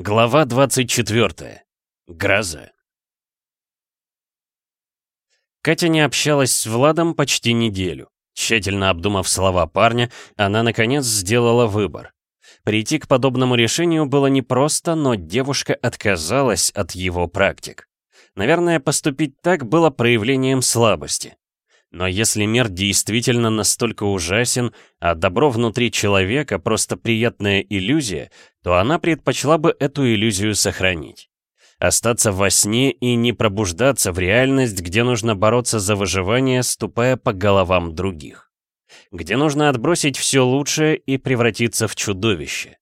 Глава 24. Гроза. Катя не общалась с Владом почти неделю. Тщательно обдумав слова парня, она, наконец, сделала выбор. Прийти к подобному решению было непросто, но девушка отказалась от его практик. Наверное, поступить так было проявлением слабости. Но если мир действительно настолько ужасен, а добро внутри человека просто приятная иллюзия, то она предпочла бы эту иллюзию сохранить. Остаться во сне и не пробуждаться в реальность, где нужно бороться за выживание, ступая по головам других. Где нужно отбросить все лучшее и превратиться в чудовище.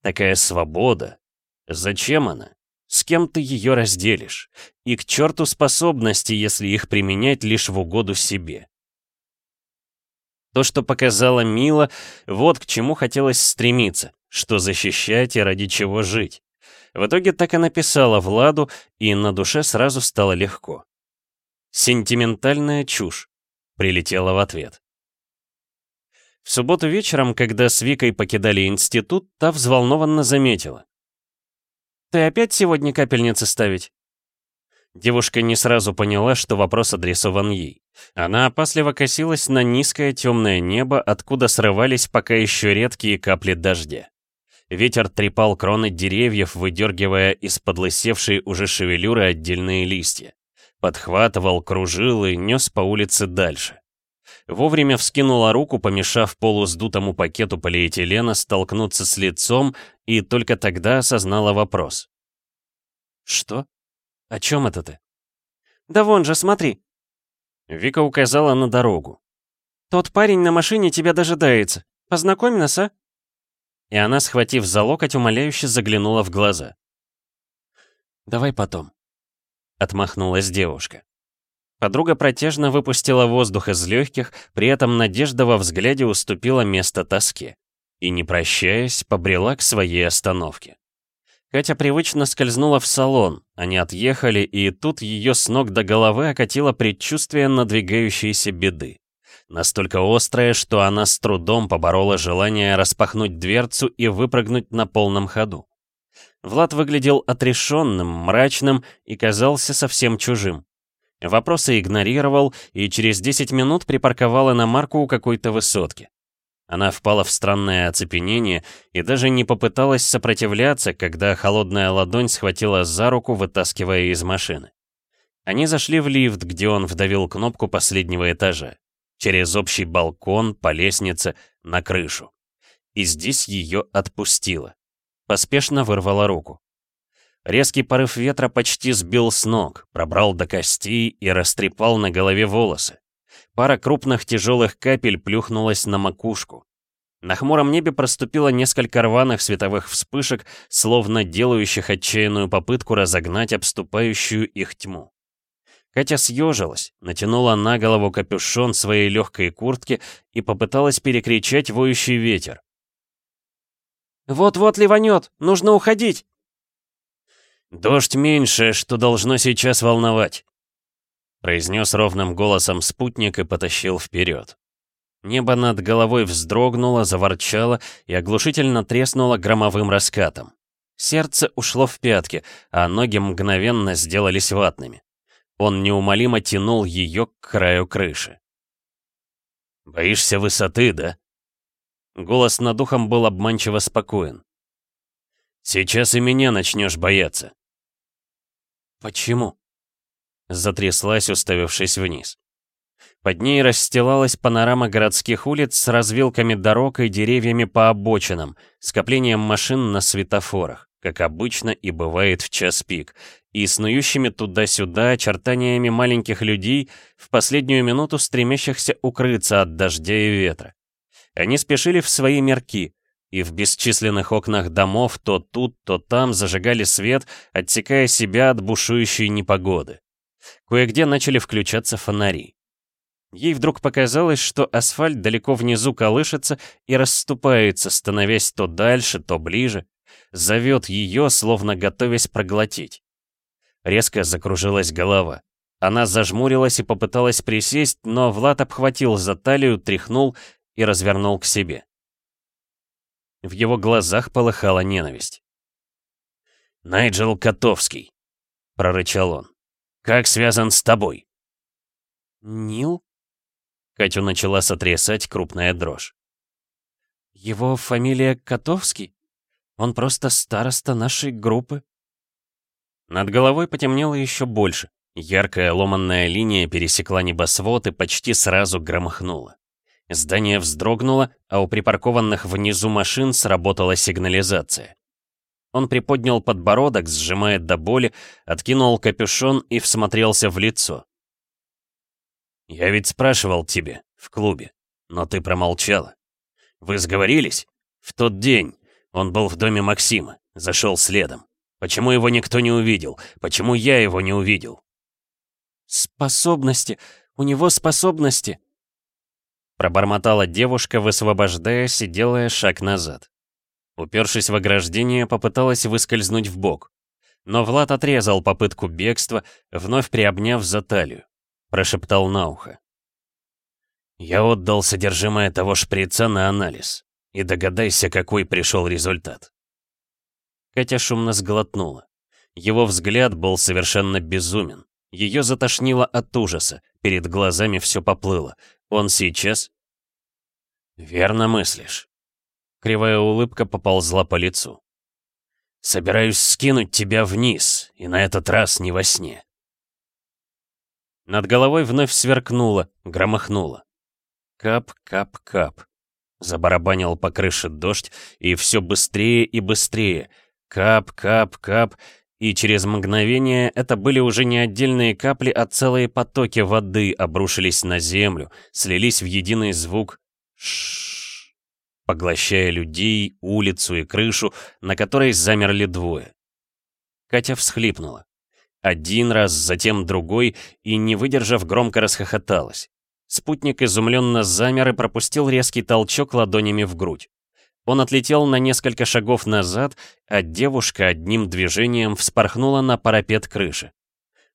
Такая свобода. Зачем она? С кем ты ее разделишь? И к черту способности, если их применять лишь в угоду себе. То, что показала Мила, вот к чему хотелось стремиться, что защищать и ради чего жить. В итоге так и написала Владу, и на душе сразу стало легко. «Сентиментальная чушь», — прилетела в ответ. В субботу вечером, когда с Викой покидали институт, та взволнованно заметила. «Ты опять сегодня капельницы ставить?» Девушка не сразу поняла, что вопрос адресован ей. Она опасливо косилась на низкое темное небо, откуда срывались пока еще редкие капли дождя. Ветер трепал кроны деревьев, выдергивая из подлысевшей уже шевелюры отдельные листья. Подхватывал, кружил и нес по улице дальше. Вовремя вскинула руку, помешав полусдутому пакету полиэтилена столкнуться с лицом, и только тогда осознала вопрос. «Что? О чем это ты?» «Да вон же, смотри!» Вика указала на дорогу. «Тот парень на машине тебя дожидается. Познакомь нас, а?» И она, схватив за локоть, умоляюще заглянула в глаза. «Давай потом», — отмахнулась девушка. Подруга протяжно выпустила воздух из легких, при этом надежда во взгляде уступила место тоске. И, не прощаясь, побрела к своей остановке. Катя привычно скользнула в салон, они отъехали, и тут ее с ног до головы окатило предчувствие надвигающейся беды. Настолько острое, что она с трудом поборола желание распахнуть дверцу и выпрыгнуть на полном ходу. Влад выглядел отрешенным, мрачным и казался совсем чужим. Вопросы игнорировал и через 10 минут припарковала на марку у какой-то высотки. Она впала в странное оцепенение и даже не попыталась сопротивляться, когда холодная ладонь схватила за руку, вытаскивая из машины. Они зашли в лифт, где он вдавил кнопку последнего этажа. Через общий балкон, по лестнице, на крышу. И здесь ее отпустило. Поспешно вырвала руку. Резкий порыв ветра почти сбил с ног, пробрал до костей и растрепал на голове волосы. Пара крупных тяжелых капель плюхнулась на макушку. На хмуром небе проступило несколько рваных световых вспышек, словно делающих отчаянную попытку разогнать обступающую их тьму. Катя съежилась, натянула на голову капюшон своей легкой куртки и попыталась перекричать воющий ветер. «Вот-вот ливанет! Нужно уходить!» «Дождь меньше, что должно сейчас волновать», — произнес ровным голосом спутник и потащил вперед. Небо над головой вздрогнуло, заворчало и оглушительно треснуло громовым раскатом. Сердце ушло в пятки, а ноги мгновенно сделались ватными. Он неумолимо тянул ее к краю крыши. «Боишься высоты, да?» Голос над ухом был обманчиво спокоен. «Сейчас и меня начнешь бояться. «Почему?» Затряслась, уставившись вниз. Под ней расстилалась панорама городских улиц с развилками дорог и деревьями по обочинам, скоплением машин на светофорах, как обычно и бывает в час пик, и снующими туда-сюда очертаниями маленьких людей, в последнюю минуту стремящихся укрыться от дождя и ветра. Они спешили в свои мерки, и в бесчисленных окнах домов то тут, то там зажигали свет, отсекая себя от бушующей непогоды. Кое-где начали включаться фонари. Ей вдруг показалось, что асфальт далеко внизу колышется и расступается, становясь то дальше, то ближе. Зовет ее, словно готовясь проглотить. Резко закружилась голова. Она зажмурилась и попыталась присесть, но Влад обхватил за талию, тряхнул и развернул к себе. В его глазах полыхала ненависть. «Найджел Котовский», — прорычал он. «Как связан с тобой?» «Нил?» Катю начала сотрясать крупная дрожь. «Его фамилия Котовский? Он просто староста нашей группы?» Над головой потемнело еще больше. Яркая ломанная линия пересекла небосвод и почти сразу громыхнула. Здание вздрогнуло, а у припаркованных внизу машин сработала сигнализация. Он приподнял подбородок, сжимая до боли, откинул капюшон и всмотрелся в лицо. «Я ведь спрашивал тебе, в клубе, но ты промолчала. Вы сговорились? В тот день он был в доме Максима, зашел следом. Почему его никто не увидел? Почему я его не увидел?» «Способности! У него способности!» Пробормотала девушка, высвобождаясь и делая шаг назад. Упершись в ограждение, попыталась выскользнуть в бок. Но Влад отрезал попытку бегства, вновь приобняв за талию. Прошептал на ухо. «Я отдал содержимое того шприца на анализ. И догадайся, какой пришел результат». Катя шумно сглотнула. Его взгляд был совершенно безумен. Ее затошнило от ужаса, перед глазами все поплыло. Он сейчас... «Верно мыслишь». Кривая улыбка поползла по лицу. «Собираюсь скинуть тебя вниз, и на этот раз не во сне». Над головой вновь сверкнуло, громыхнуло. Кап-кап-кап. Забарабанил по крыше дождь, и все быстрее и быстрее. Кап-кап-кап, и через мгновение это были уже не отдельные капли, а целые потоки воды обрушились на землю, слились в единый звук ш поглощая людей, улицу и крышу, на которой замерли двое. Катя всхлипнула. Один раз, затем другой, и, не выдержав, громко расхохоталась. Спутник изумленно замер и пропустил резкий толчок ладонями в грудь. Он отлетел на несколько шагов назад, а девушка одним движением вспорхнула на парапет крыши.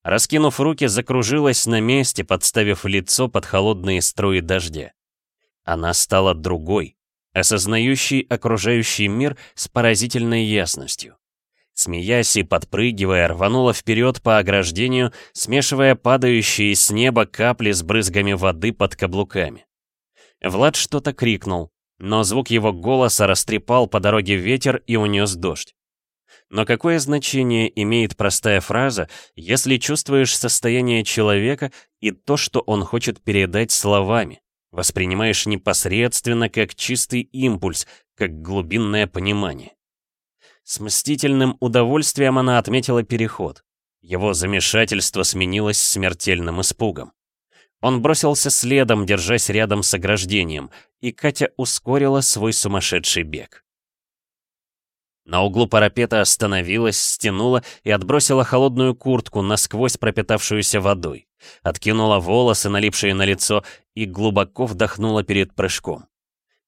Раскинув руки, закружилась на месте, подставив лицо под холодные струи дождя. Она стала другой, осознающей окружающий мир с поразительной ясностью. Смеясь и подпрыгивая, рванула вперед по ограждению, смешивая падающие с неба капли с брызгами воды под каблуками. Влад что-то крикнул, но звук его голоса растрепал по дороге ветер и унес дождь. Но какое значение имеет простая фраза, если чувствуешь состояние человека и то, что он хочет передать словами, воспринимаешь непосредственно как чистый импульс, как глубинное понимание? С мстительным удовольствием она отметила переход. Его замешательство сменилось смертельным испугом. Он бросился следом, держась рядом с ограждением, и Катя ускорила свой сумасшедший бег. На углу парапета остановилась, стянула и отбросила холодную куртку, насквозь пропитавшуюся водой. Откинула волосы, налипшие на лицо, и глубоко вдохнула перед прыжком.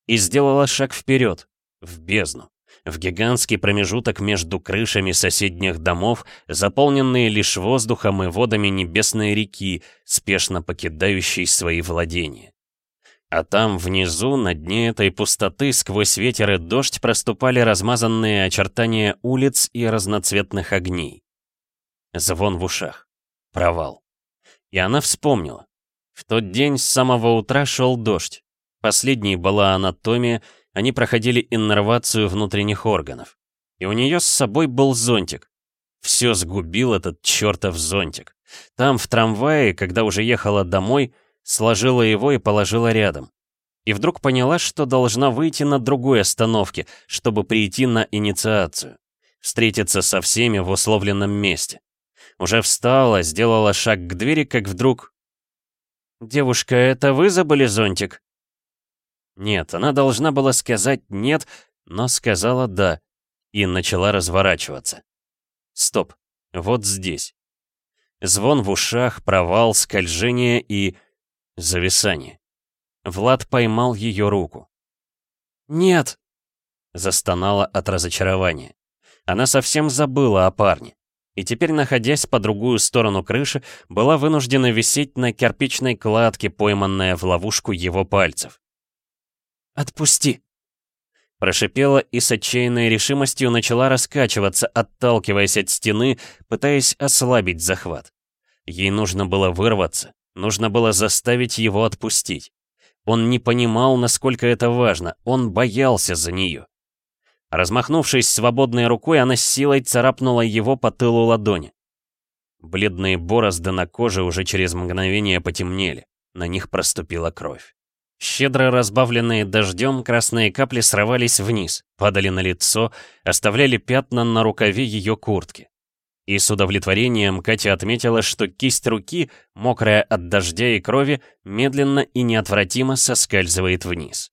И сделала шаг вперед, в бездну в гигантский промежуток между крышами соседних домов, заполненные лишь воздухом и водами небесной реки, спешно покидающей свои владения. А там, внизу, на дне этой пустоты, сквозь ветер и дождь проступали размазанные очертания улиц и разноцветных огней. Звон в ушах. Провал. И она вспомнила. В тот день с самого утра шел дождь. Последней была анатомия, они проходили иннервацию внутренних органов. И у нее с собой был зонтик. Все сгубил этот чертов зонтик. Там, в трамвае, когда уже ехала домой, сложила его и положила рядом. И вдруг поняла, что должна выйти на другой остановке, чтобы прийти на инициацию. Встретиться со всеми в условленном месте. Уже встала, сделала шаг к двери, как вдруг... «Девушка, это вы забыли зонтик?» Нет, она должна была сказать «нет», но сказала «да» и начала разворачиваться. Стоп, вот здесь. Звон в ушах, провал, скольжение и... зависание. Влад поймал ее руку. «Нет!» — застонала от разочарования. Она совсем забыла о парне. И теперь, находясь по другую сторону крыши, была вынуждена висеть на кирпичной кладке, пойманная в ловушку его пальцев. «Отпусти!» Прошипела и с отчаянной решимостью начала раскачиваться, отталкиваясь от стены, пытаясь ослабить захват. Ей нужно было вырваться, нужно было заставить его отпустить. Он не понимал, насколько это важно, он боялся за нее. Размахнувшись свободной рукой, она с силой царапнула его по тылу ладони. Бледные борозды на коже уже через мгновение потемнели, на них проступила кровь. Щедро разбавленные дождем, красные капли срывались вниз, падали на лицо, оставляли пятна на рукаве ее куртки. И с удовлетворением Катя отметила, что кисть руки, мокрая от дождя и крови, медленно и неотвратимо соскальзывает вниз.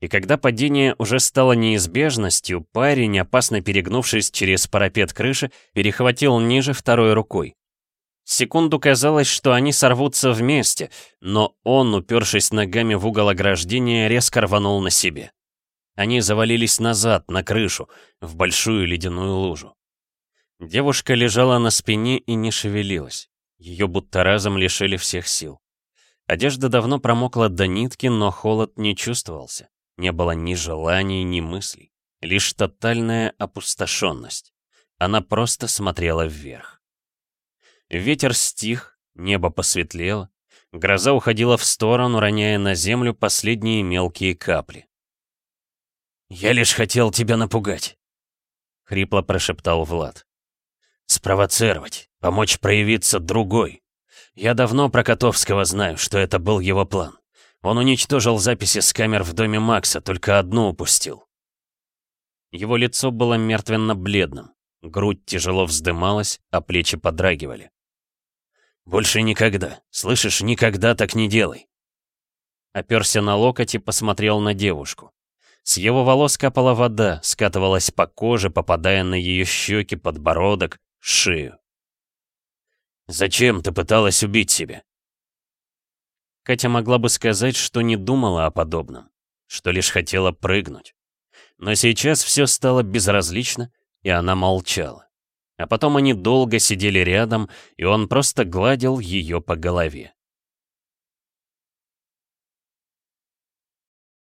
И когда падение уже стало неизбежностью, парень, опасно перегнувшись через парапет крыши, перехватил ниже второй рукой. Секунду казалось, что они сорвутся вместе, но он, упершись ногами в угол ограждения, резко рванул на себе. Они завалились назад, на крышу, в большую ледяную лужу. Девушка лежала на спине и не шевелилась. Ее будто разом лишили всех сил. Одежда давно промокла до нитки, но холод не чувствовался. Не было ни желаний, ни мыслей. Лишь тотальная опустошенность. Она просто смотрела вверх. Ветер стих, небо посветлело, гроза уходила в сторону, роняя на землю последние мелкие капли. «Я лишь хотел тебя напугать», — хрипло прошептал Влад. «Спровоцировать, помочь проявиться другой. Я давно про Котовского знаю, что это был его план. Он уничтожил записи с камер в доме Макса, только одну упустил». Его лицо было мертвенно-бледным, грудь тяжело вздымалась, а плечи подрагивали. «Больше никогда. Слышишь, никогда так не делай!» Оперся на локоть и посмотрел на девушку. С его волос капала вода, скатывалась по коже, попадая на ее щеки, подбородок, шею. «Зачем ты пыталась убить себя?» Катя могла бы сказать, что не думала о подобном, что лишь хотела прыгнуть. Но сейчас все стало безразлично, и она молчала. А потом они долго сидели рядом, и он просто гладил ее по голове.